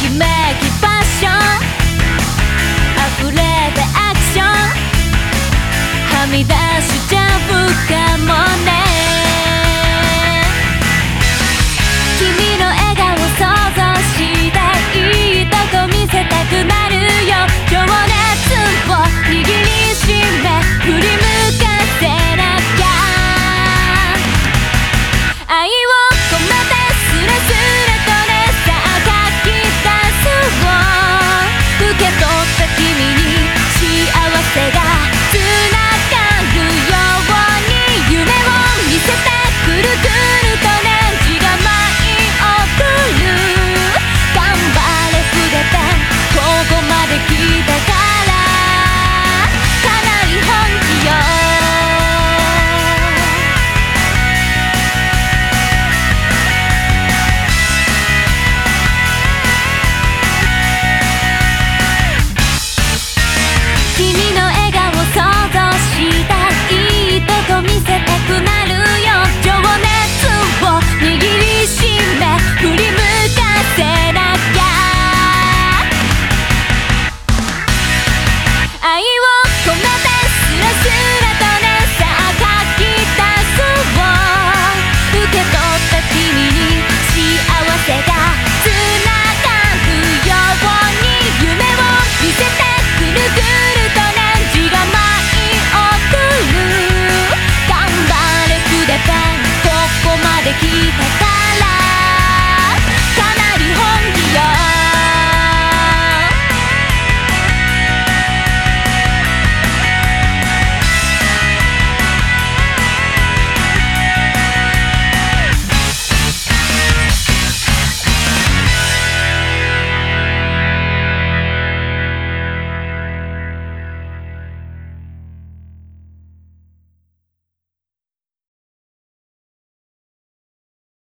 きめきパッション。溢れたアクション。はみ出しちゃうか